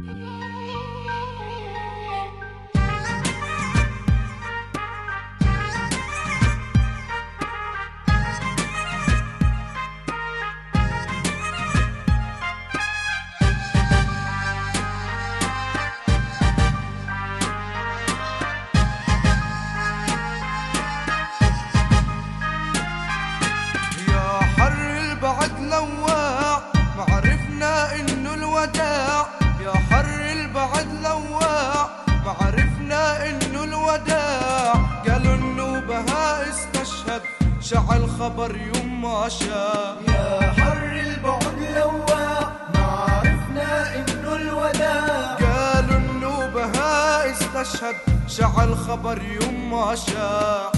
يا حر البعد لواع معرفنا إنه الوداع. شعل خبر يوم ما شاء. يا حر البعد لواع ما عرفنا إنه الوداع. قالوا إنه بها استشهد شعل خبر يوم ما شاء.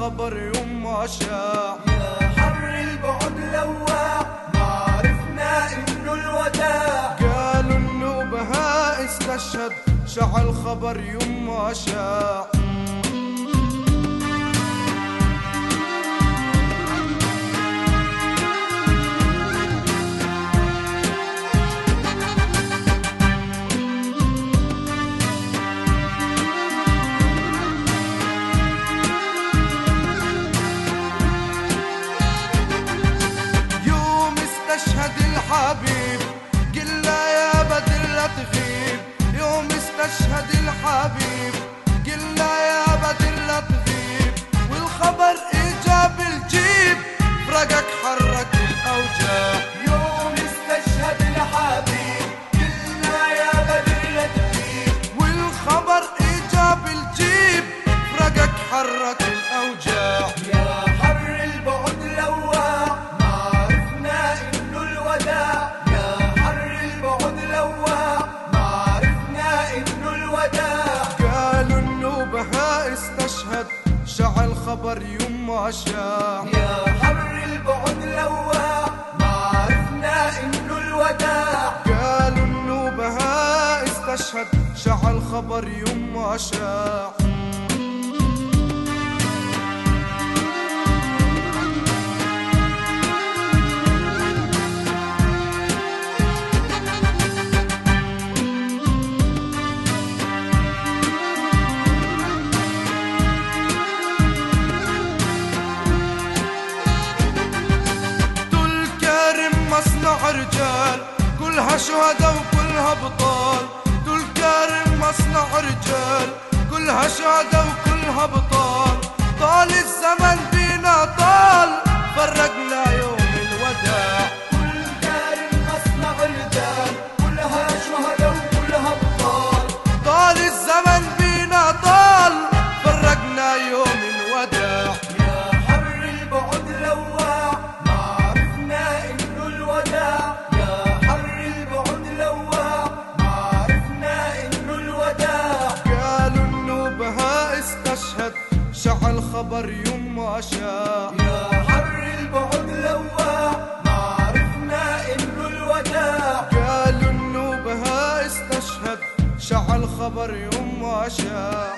شعل خبر يوم ما شاع يا حر البعد لواع ما عرفنا إنه الوداع. قالوا انه بها استشهد شعل خبر يوم ما شاع الحبيب قلنا يا بدر لا تغيب والخبر اجاب الجيب. فرقك خبر يوم ما شاع. يا حر البعد لواع ما عرفنا إنه الوداع. قالوا إنه بها استشهد شعل خبر يوم ما رجال كلها شهداء وكلها بطال. دول كارم مصنع رجال كلها شهداء وكلها بطال. شعل خبر يوم ما شاع يا حر البعد لواع ما عرفنا إنه الوداع. قالوا إنه بها استشهد شعل خبر يوم ما شاع